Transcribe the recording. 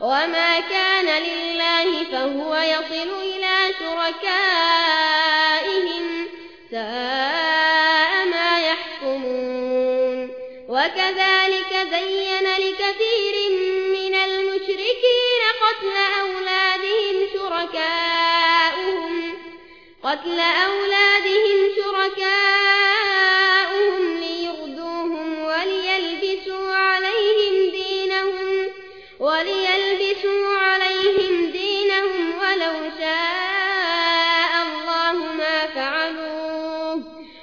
وما كان لله فهو يصل إلى شركائهم ساء ما يحكمون وكذلك زين لكثير من المشركين قتل أولادهم شركاؤهم قتل أولادهم شركاؤهم ليغدوهم وليلبسوا عليهم دينهم وليلبسوا